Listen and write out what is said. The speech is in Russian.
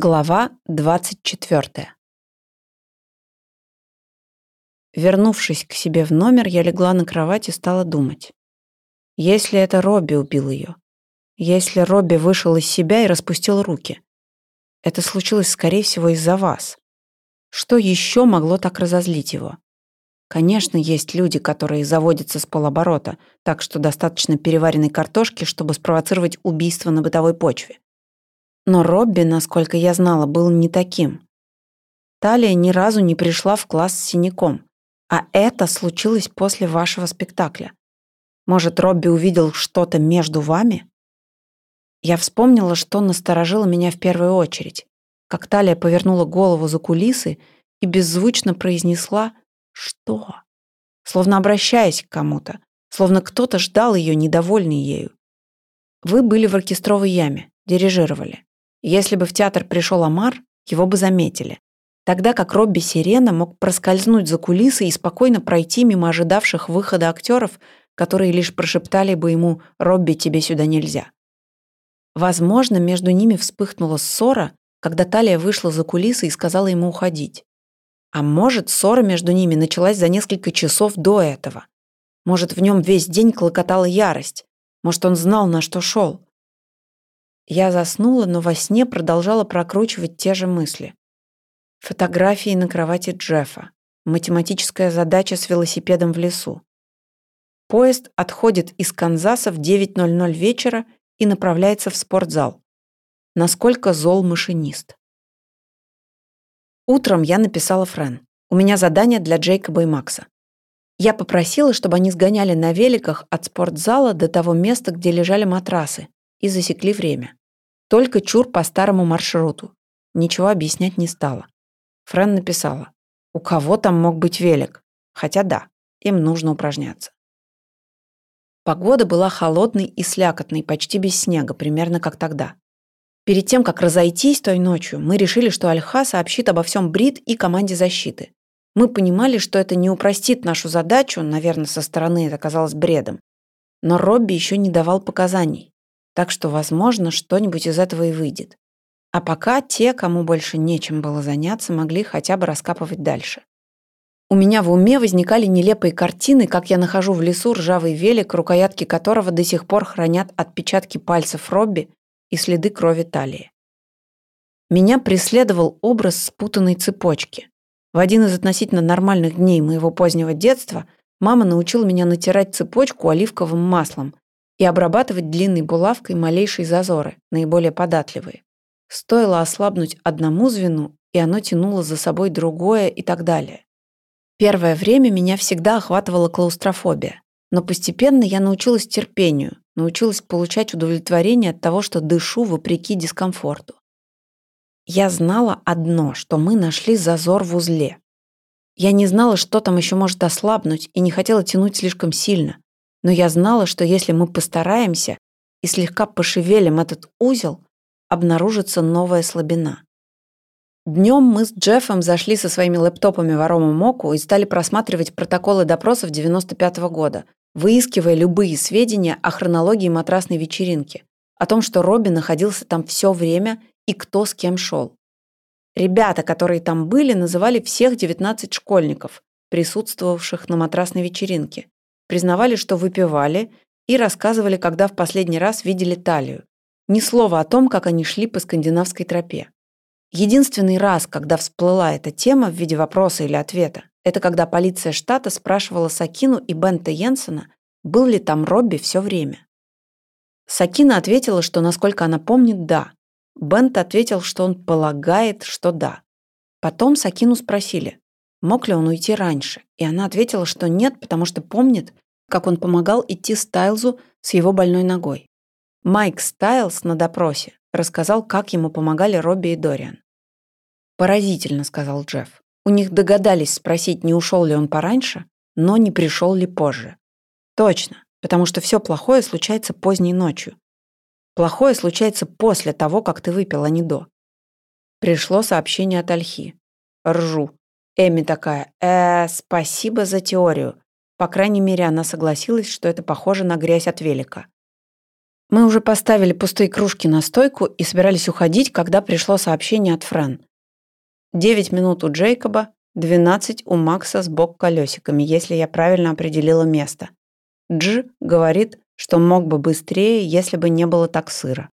Глава 24. Вернувшись к себе в номер, я легла на кровать и стала думать. Если это Робби убил ее? Если Робби вышел из себя и распустил руки? Это случилось, скорее всего, из-за вас. Что еще могло так разозлить его? Конечно, есть люди, которые заводятся с полоборота, так что достаточно переваренной картошки, чтобы спровоцировать убийство на бытовой почве. Но Робби, насколько я знала, был не таким. Талия ни разу не пришла в класс с синяком. А это случилось после вашего спектакля. Может, Робби увидел что-то между вами? Я вспомнила, что насторожило меня в первую очередь. Как Талия повернула голову за кулисы и беззвучно произнесла «Что?», словно обращаясь к кому-то, словно кто-то ждал ее, недовольный ею. Вы были в оркестровой яме, дирижировали. Если бы в театр пришел Амар, его бы заметили. Тогда как Робби Сирена мог проскользнуть за кулисы и спокойно пройти мимо ожидавших выхода актеров, которые лишь прошептали бы ему «Робби, тебе сюда нельзя». Возможно, между ними вспыхнула ссора, когда Талия вышла за кулисы и сказала ему уходить. А может, ссора между ними началась за несколько часов до этого. Может, в нем весь день клокотала ярость. Может, он знал, на что шел. Я заснула, но во сне продолжала прокручивать те же мысли. Фотографии на кровати Джеффа. Математическая задача с велосипедом в лесу. Поезд отходит из Канзаса в 9.00 вечера и направляется в спортзал. Насколько зол машинист. Утром я написала Френ. У меня задание для Джейкоба и Макса. Я попросила, чтобы они сгоняли на великах от спортзала до того места, где лежали матрасы, и засекли время. Только чур по старому маршруту. Ничего объяснять не стала. Френ написала. У кого там мог быть велик? Хотя да, им нужно упражняться. Погода была холодной и слякотной, почти без снега, примерно как тогда. Перед тем, как разойтись той ночью, мы решили, что Альха сообщит обо всем Брит и команде защиты. Мы понимали, что это не упростит нашу задачу, наверное, со стороны это казалось бредом. Но Робби еще не давал показаний так что, возможно, что-нибудь из этого и выйдет. А пока те, кому больше нечем было заняться, могли хотя бы раскапывать дальше. У меня в уме возникали нелепые картины, как я нахожу в лесу ржавый велик, рукоятки которого до сих пор хранят отпечатки пальцев Робби и следы крови талии. Меня преследовал образ спутанной цепочки. В один из относительно нормальных дней моего позднего детства мама научила меня натирать цепочку оливковым маслом, и обрабатывать длинной булавкой малейшие зазоры, наиболее податливые. Стоило ослабнуть одному звену, и оно тянуло за собой другое и так далее. Первое время меня всегда охватывала клаустрофобия, но постепенно я научилась терпению, научилась получать удовлетворение от того, что дышу вопреки дискомфорту. Я знала одно, что мы нашли зазор в узле. Я не знала, что там еще может ослабнуть, и не хотела тянуть слишком сильно, но я знала, что если мы постараемся и слегка пошевелим этот узел, обнаружится новая слабина. Днем мы с Джеффом зашли со своими лэптопами в Арому Моку и стали просматривать протоколы допросов 95 -го года, выискивая любые сведения о хронологии матрасной вечеринки, о том, что Робби находился там все время и кто с кем шел. Ребята, которые там были, называли всех 19 школьников, присутствовавших на матрасной вечеринке, признавали, что выпивали, и рассказывали, когда в последний раз видели талию. Ни слова о том, как они шли по скандинавской тропе. Единственный раз, когда всплыла эта тема в виде вопроса или ответа, это когда полиция штата спрашивала Сакину и Бента Йенсена, был ли там Робби все время. Сакина ответила, что, насколько она помнит, да. Бент ответил, что он полагает, что да. Потом Сакину спросили, мог ли он уйти раньше, и она ответила, что нет, потому что помнит, как он помогал идти Стайлзу с его больной ногой. Майк Стайлз на допросе рассказал, как ему помогали Робби и Дориан. «Поразительно», — сказал Джефф. У них догадались спросить, не ушел ли он пораньше, но не пришел ли позже. Точно, потому что все плохое случается поздней ночью. Плохое случается после того, как ты выпил, а не до. Пришло сообщение от Альхи. Ржу. Эми такая, э, спасибо за теорию. По крайней мере, она согласилась, что это похоже на грязь от велика. Мы уже поставили пустые кружки на стойку и собирались уходить, когда пришло сообщение от Фран. Девять минут у Джейкоба, двенадцать у Макса с бок колесиками, если я правильно определила место. Дж говорит, что мог бы быстрее, если бы не было так сыро.